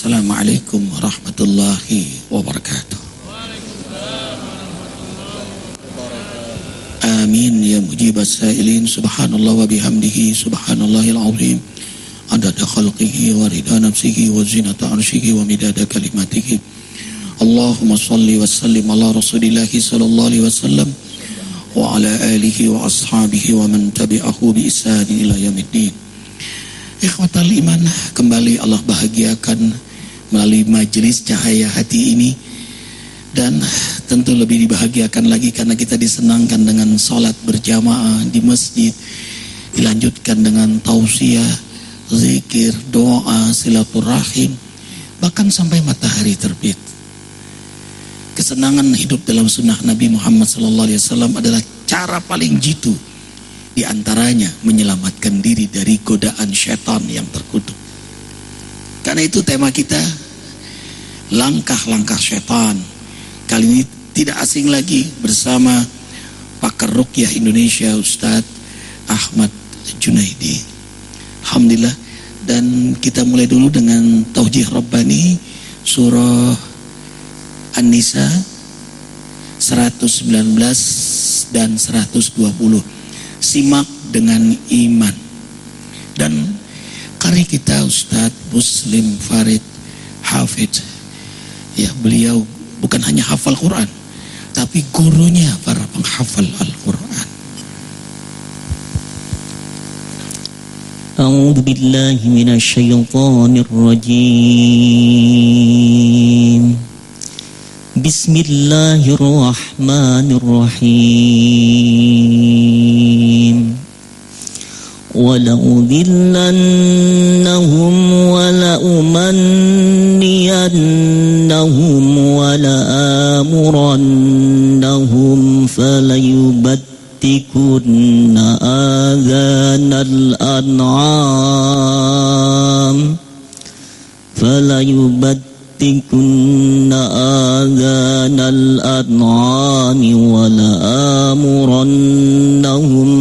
السلام عليكم ورحمة الله وبركاته. آمين يا مجيب السائلين. سبحان الله وبحمده. سبحان الله العظيم. عدد خلقه ورضا نفسه وزنة عرشه ومداد كلماته. اللهم صل وسلم على رسول الله صلى الله عليه وسلم وعلى آله وأصحابه ومن تبعه بإسان إلى يوم الدين. Ikhwatal iman, kembali Allah bahagiakan melalui majelis cahaya hati ini. Dan tentu lebih dibahagiakan lagi karena kita disenangkan dengan sholat berjamaah di masjid. Dilanjutkan dengan tausiah zikir doa silaturahim bahkan sampai matahari terbit. Kesenangan hidup dalam sunnah Nabi Muhammad SAW adalah cara paling jitu di antaranya menyelamatkan diri dari godaan setan yang terkutuk. Karena itu tema kita langkah-langkah setan. Kali ini tidak asing lagi bersama pakar rukyah Indonesia Ustadz Ahmad Junaidi. Alhamdulillah dan kita mulai dulu dengan Taujih Rabbani surah An-Nisa 119 dan 120 simak dengan iman. Dan kari kita Ustadz Muslim Farid Hafid, ya beliau bukan hanya hafal Quran, tapi gurunya para penghafal Al-Quran. أعوذ بالله من الشيطان الرجيم بسم الله الرحمن الرحيم ولأذلنهم ولأمنينهم ولآمرنهم فليبتكن آذان الأنعام فليبتكن آذان الأنعام ولآمرنهم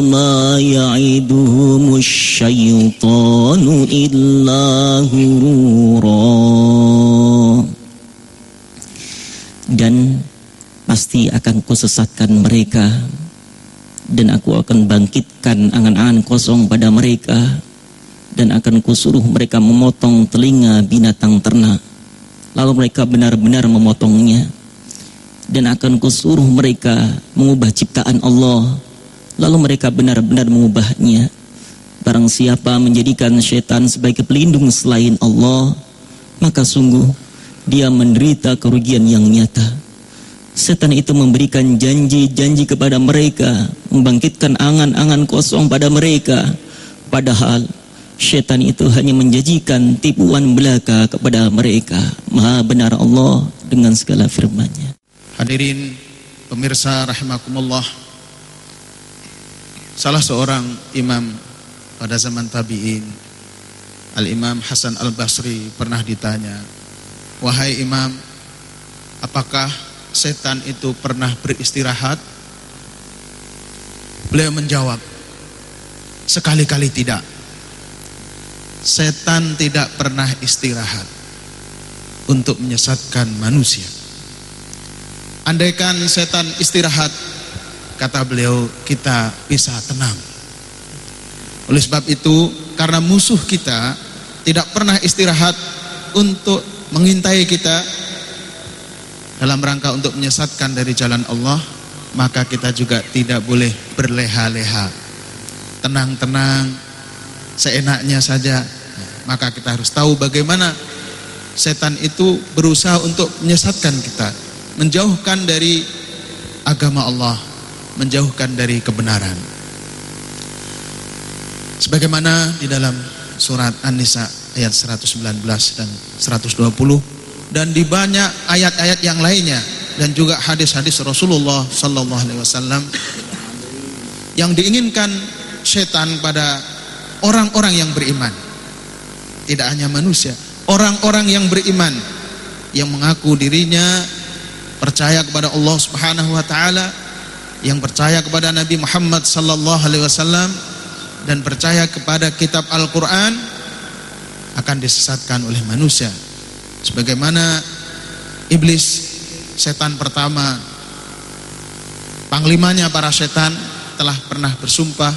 وما يعدهم الشيطان إلا غرورا dan pasti akan kusesatkan mereka dan aku akan bangkitkan angan-angan kosong pada mereka dan akan kusuruh mereka memotong telinga binatang ternak lalu mereka benar-benar memotongnya dan akan kusuruh mereka mengubah ciptaan Allah lalu mereka benar-benar mengubahnya barang siapa menjadikan syaitan sebagai pelindung selain Allah maka sungguh dia menderita kerugian yang nyata. Setan itu memberikan janji-janji kepada mereka, membangkitkan angan-angan kosong pada mereka. Padahal setan itu hanya menjanjikan tipuan belaka kepada mereka. Maha benar Allah dengan segala firman-Nya. Hadirin pemirsa rahimakumullah. Salah seorang imam pada zaman tabi'in, Al-Imam Hasan Al-Basri pernah ditanya, Wahai imam, apakah setan itu pernah beristirahat? Beliau menjawab, sekali-kali tidak. Setan tidak pernah istirahat untuk menyesatkan manusia. Andaikan setan istirahat, kata beliau, kita bisa tenang. Oleh sebab itu, karena musuh kita tidak pernah istirahat untuk mengintai kita dalam rangka untuk menyesatkan dari jalan Allah, maka kita juga tidak boleh berleha-leha. Tenang-tenang, seenaknya saja. Maka kita harus tahu bagaimana setan itu berusaha untuk menyesatkan kita, menjauhkan dari agama Allah, menjauhkan dari kebenaran. Sebagaimana di dalam surat An-Nisa ayat 119 dan 120 dan di banyak ayat-ayat yang lainnya dan juga hadis-hadis Rasulullah sallallahu alaihi wasallam yang diinginkan setan pada orang-orang yang beriman. Tidak hanya manusia, orang-orang yang beriman yang mengaku dirinya percaya kepada Allah Subhanahu wa taala, yang percaya kepada Nabi Muhammad sallallahu alaihi wasallam dan percaya kepada kitab Al-Qur'an akan disesatkan oleh manusia. Sebagaimana iblis setan pertama panglimanya para setan telah pernah bersumpah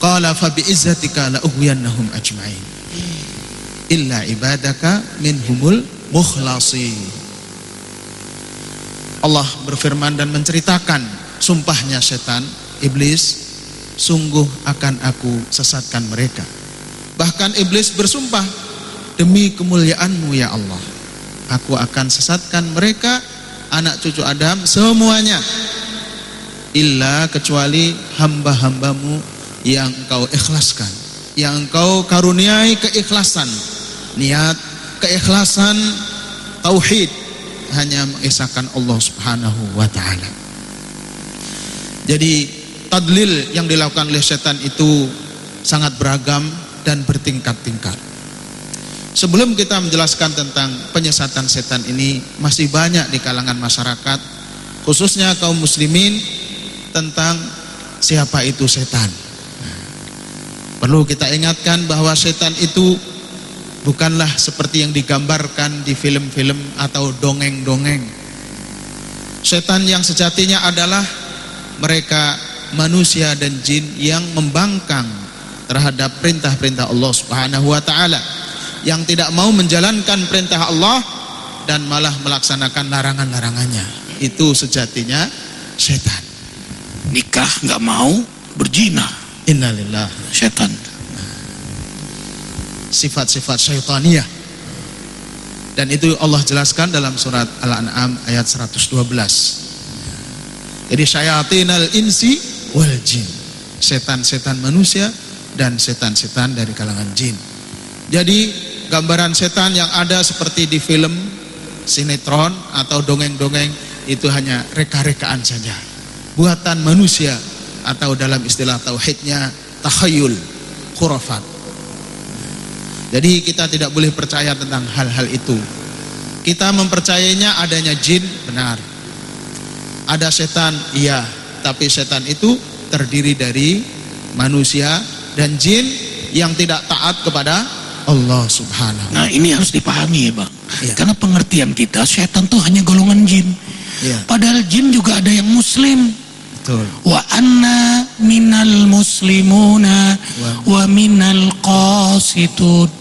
qala fa bi izzatika la ughwiyannahum ajma'in illa ibadaka minhumul mukhlasin Allah berfirman dan menceritakan sumpahnya setan iblis sungguh akan aku sesatkan mereka. Bahkan iblis bersumpah demi kemuliaanmu ya Allah aku akan sesatkan mereka anak cucu Adam semuanya illa kecuali hamba-hambamu yang engkau ikhlaskan yang engkau karuniai keikhlasan niat keikhlasan tauhid hanya mengisahkan Allah Subhanahu wa taala. Jadi tadlil yang dilakukan oleh setan itu sangat beragam dan bertingkat-tingkat. Sebelum kita menjelaskan tentang penyesatan setan ini masih banyak di kalangan masyarakat khususnya kaum muslimin tentang siapa itu setan. Perlu kita ingatkan bahwa setan itu bukanlah seperti yang digambarkan di film-film atau dongeng-dongeng. Setan yang sejatinya adalah mereka manusia dan jin yang membangkang terhadap perintah-perintah Allah Subhanahu wa taala, yang tidak mau menjalankan perintah Allah dan malah melaksanakan larangan-larangannya. Itu sejatinya setan. Nikah nggak mau berjina Innalillah. Setan. Sifat-sifat syaitaniyah. Dan itu Allah jelaskan dalam surat Al-An'am ayat 112. Jadi syayatinal insi wal jin. Setan-setan manusia dan setan-setan dari kalangan jin. Jadi gambaran setan yang ada seperti di film sinetron atau dongeng-dongeng itu hanya reka-rekaan saja. Buatan manusia atau dalam istilah tauhidnya takhayul khurafat jadi kita tidak boleh percaya tentang hal-hal itu kita mempercayainya adanya jin benar ada setan iya tapi setan itu terdiri dari manusia dan jin yang tidak taat kepada Allah subhanahu nah ini harus dipahami ya bang ya. karena pengertian kita setan itu hanya golongan jin ya. padahal jin juga ada yang muslim Betul. Wa anna minal muslimuna wa minal qasitun.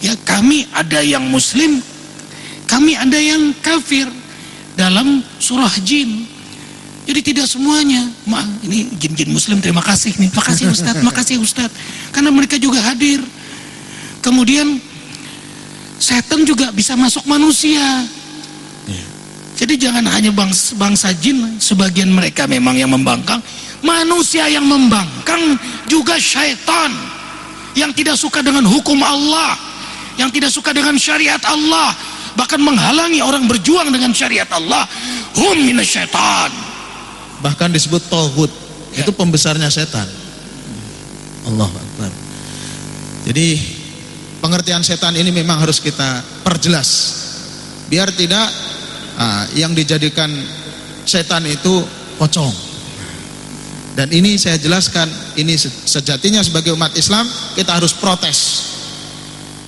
Ya kami ada yang muslim, kami ada yang kafir dalam surah jin. Jadi tidak semuanya. Ma, ini jin-jin muslim terima kasih nih. Makasih Ustaz, makasih Ustaz. Karena mereka juga hadir. Kemudian setan juga bisa masuk manusia. Jadi jangan hanya bangsa, bangsa jin, sebagian mereka memang yang membangkang. Manusia yang membangkang juga syaitan. Yang tidak suka dengan hukum Allah. Yang tidak suka dengan syariat Allah. Bahkan menghalangi orang berjuang dengan syariat Allah. Hum syaitan. Bahkan disebut tohut. Ya. Itu pembesarnya setan. Allah Akbar. Jadi pengertian setan ini memang harus kita perjelas. Biar tidak Nah, yang dijadikan setan itu pocong. Dan ini saya jelaskan, ini sejatinya sebagai umat Islam kita harus protes.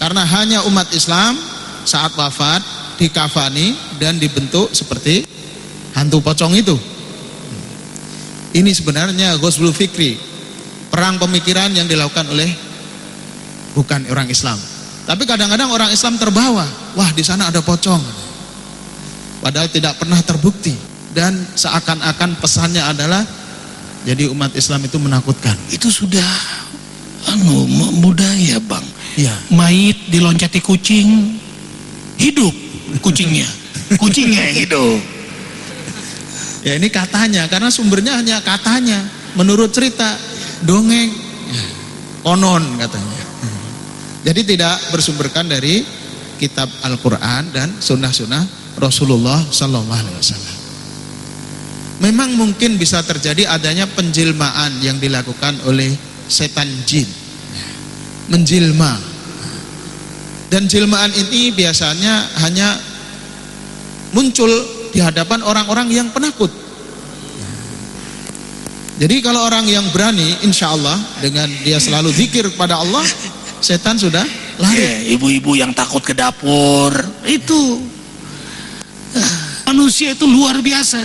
Karena hanya umat Islam saat wafat dikafani dan dibentuk seperti hantu pocong itu. Ini sebenarnya Ghosbul Fikri, perang pemikiran yang dilakukan oleh bukan orang Islam. Tapi kadang-kadang orang Islam terbawa, wah di sana ada pocong padahal tidak pernah terbukti dan seakan-akan pesannya adalah jadi umat Islam itu menakutkan. Itu sudah anu budaya, Bang. Ya. Mayit diloncati kucing hidup kucingnya. Kucingnya hidup. Ya ini katanya karena sumbernya hanya katanya menurut cerita dongeng konon katanya. Jadi tidak bersumberkan dari kitab Al-Quran dan sunnah-sunnah Rasulullah Sallallahu Alaihi Wasallam. Memang mungkin bisa terjadi adanya penjilmaan yang dilakukan oleh setan jin, menjilma. Dan jilmaan ini biasanya hanya muncul di hadapan orang-orang yang penakut. Jadi kalau orang yang berani, insya Allah dengan dia selalu zikir kepada Allah, setan sudah lari. Iya, Ibu-ibu yang takut ke dapur itu manusia itu luar biasa.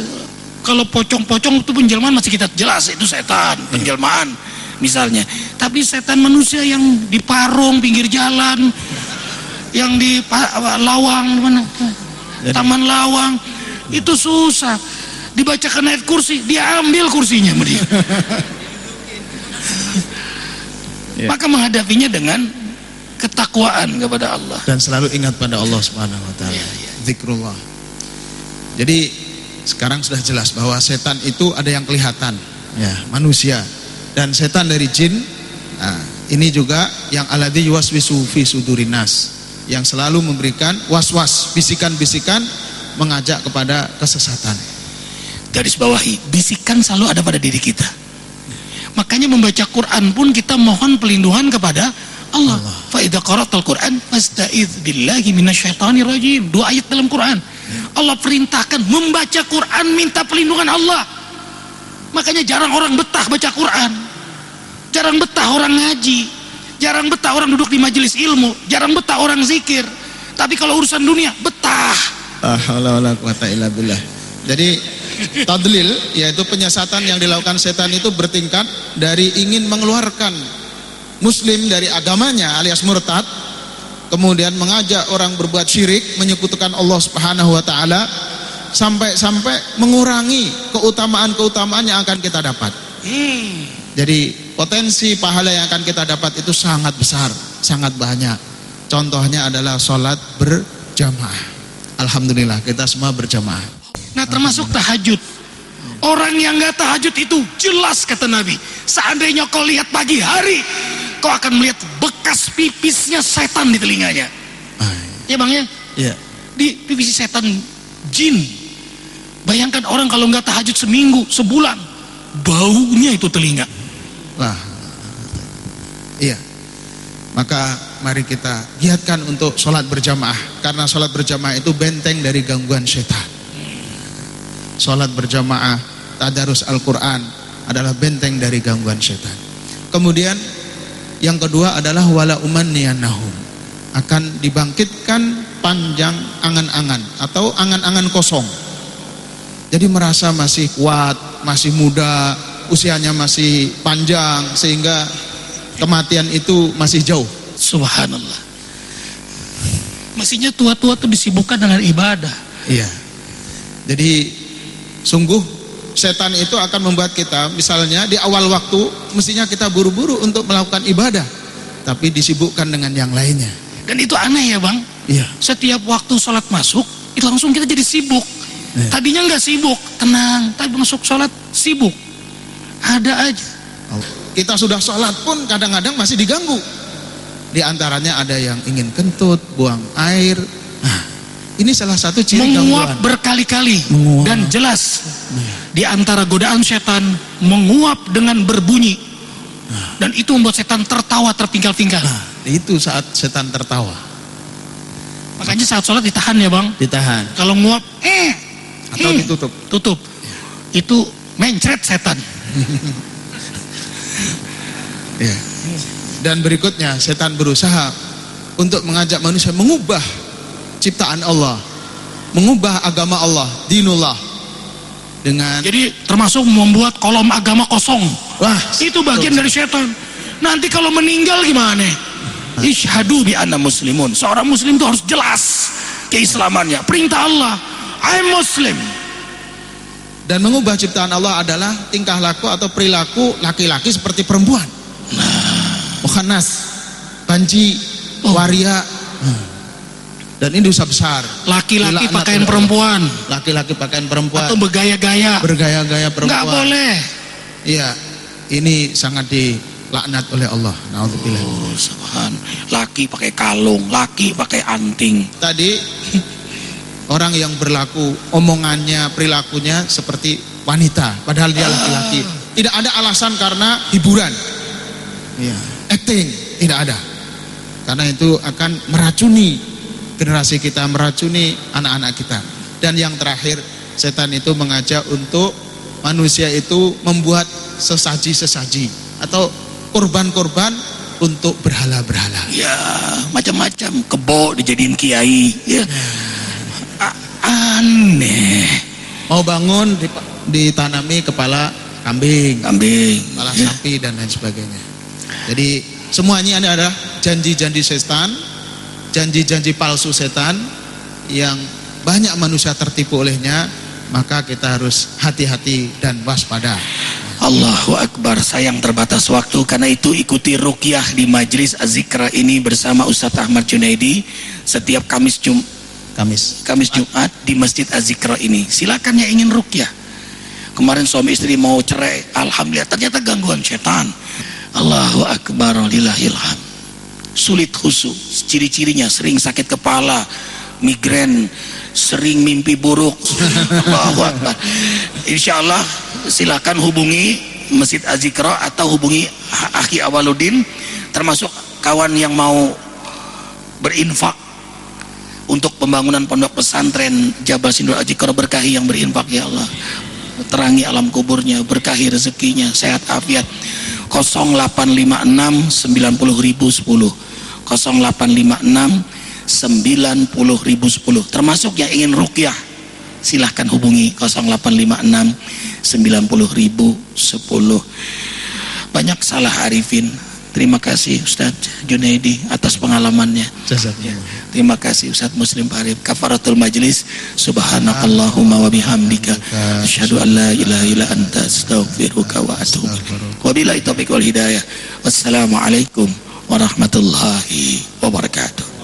Kalau pocong-pocong itu penjelmaan masih kita jelas itu setan penjelmaan misalnya. Tapi setan manusia yang di parung pinggir jalan, yang di lawang mana? Taman lawang itu susah. Dibacakan ayat kursi, dia ambil kursinya dia. Ya. Maka menghadapinya dengan ketakwaan kepada Allah. dan selalu ingat pada Allah Subhanahu wa taala. Zikrullah. Jadi sekarang sudah jelas bahwa setan itu ada yang kelihatan, ya, manusia dan setan dari jin. Nah, ini juga yang alladzi yuwaswisu fi sudurinas yang selalu memberikan was-was, bisikan-bisikan mengajak kepada kesesatan. garis bawahi bisikan selalu ada pada diri kita. Makanya membaca Quran pun kita mohon pelindungan kepada Allah. Fa idza qara'tal Quran fasta'idz billahi minasyaitonir rajim dua ayat dalam Quran. Allah perintahkan membaca Quran minta pelindungan Allah. Makanya jarang orang betah baca Quran jarang betah orang ngaji. Jarang betah orang duduk di majelis ilmu. Jarang betah orang zikir. Tapi kalau urusan dunia betah. Jadi tadlil yaitu penyesatan yang dilakukan setan itu bertingkat dari ingin mengeluarkan muslim dari agamanya alias murtad kemudian mengajak orang berbuat syirik menyekutukan Allah Subhanahu wa taala sampai-sampai mengurangi keutamaan-keutamaan yang akan kita dapat. Jadi potensi pahala yang akan kita dapat itu sangat besar, sangat banyak. Contohnya adalah sholat berjamaah. Alhamdulillah kita semua berjamaah. Nah termasuk tahajud Orang yang nggak tahajud itu jelas kata Nabi Seandainya kau lihat pagi hari Kau akan melihat bekas pipisnya setan di telinganya Ya bang ya Iya. Di pipis setan jin Bayangkan orang kalau nggak tahajud seminggu, sebulan Baunya itu telinga Wah. Iya. Maka mari kita giatkan untuk sholat berjamaah karena sholat berjamaah itu benteng dari gangguan setan. Sholat berjamaah, tadarus Al-Quran adalah benteng dari gangguan setan. Kemudian yang kedua adalah wala umanniyannahum akan dibangkitkan panjang angan-angan atau angan-angan kosong. Jadi merasa masih kuat, masih muda, usianya masih panjang sehingga kematian itu masih jauh. Subhanallah Mestinya tua-tua tuh disibukkan dengan ibadah Iya. Jadi sungguh setan itu akan membuat kita misalnya di awal waktu mestinya kita buru-buru untuk melakukan ibadah tapi disibukkan dengan yang lainnya. Dan itu aneh ya bang Iya. Setiap waktu sholat masuk Itu langsung kita jadi sibuk Iya. Tadinya nggak sibuk Tenang Tapi masuk sholat sibuk Ada aja Kita sudah sholat pun kadang-kadang masih diganggu. Di antaranya ada yang ingin kentut, buang air. Nah, ini salah satu ciri Menguap gangguan. berkali-kali. Dan jelas Di antara godaan setan Menguap dengan berbunyi Dan itu membuat setan tertawa terpingkal-pingkal Nah, itu saat setan tertawa. Makanya saat sholat ditahan ya bang Ditahan Kalau nguap eh atau eh, ditutup. Tutup Itu mencret setan Ya. Dan berikutnya setan berusaha untuk mengajak manusia mengubah ciptaan Allah, mengubah agama Allah, dinullah dengan Jadi termasuk membuat kolom agama kosong wah Itu bagian dari setan. Nanti kalau meninggal gimana? Ishadu bi anna muslimun. Seorang muslim itu harus jelas keislamannya. Perintah Allah. I'm muslim. Dan mengubah ciptaan Allah adalah tingkah laku atau perilaku laki-laki seperti perempuan. Mukhanas, banci, Oh. waria. Dan ini dosa besar. Laki-laki Dilaknat pakaian perempuan. Laki-laki pakaian perempuan. atau bergaya-gaya. bergaya-gaya perempuan. Nggak boleh. Iya, ini sangat di laknat oleh Allah. Nauzubillah. Oh, subhan. Laki pakai kalung, laki pakai anting. Tadi orang yang berlaku omongannya, perilakunya seperti wanita, padahal dia laki-laki. Tidak ada alasan karena hiburan. Ya, acting tidak ada. Karena itu akan meracuni generasi kita, meracuni anak-anak kita. Dan yang terakhir, setan itu mengajak untuk manusia itu membuat sesaji-sesaji atau korban-korban untuk berhala-berhala. Ya, macam-macam kebo dijadiin kiai, ya. A- aneh. Mau bangun ditanami kepala kambing, Kambing. kepala sapi dan lain sebagainya. Jadi semuanya ini adalah janji-janji setan, janji-janji palsu setan yang banyak manusia tertipu olehnya, maka kita harus hati-hati dan waspada. Allahu Akbar sayang terbatas waktu karena itu ikuti rukyah di Majlis Azikra ini bersama Ustadz Ahmad Junaidi setiap Kamis Jum Kamis. Kamis Jumat di Masjid Azikra ini. Silakan yang ingin rukyah. Kemarin suami istri mau cerai Alhamdulillah. Ternyata gangguan setan. Allahu Akbar lillahilham sulit khusu ciri-cirinya sering sakit kepala migrain sering mimpi buruk. Allahu Akbar. Insya Allah silakan hubungi Masjid Azikra atau hubungi Aki Awaludin termasuk kawan yang mau berinfak untuk pembangunan pondok pesantren Jabal Sindur Azikra berkahi yang berinfak ya Allah. Terangi alam kuburnya berkahi rezekinya sehat afiat. 0856 90 ribu 10 0856 90 ribu 10 termasuk yang ingin rukyah silahkan hubungi 0856 90 ribu 10 banyak salah arifin. Terima kasih Ustadz Junaidi atas pengalamannya. Jazakumullah. Terima kasih Ustaz Muslim Arif. Kafaratul Majlis. Subhanakallahumma wa bihamdika. Asyhadu an la ilaha illa anta. Astaghfiruka wa atubu. Wabillahi taufiq wal hidayah. Wassalamualaikum warahmatullahi wabarakatuh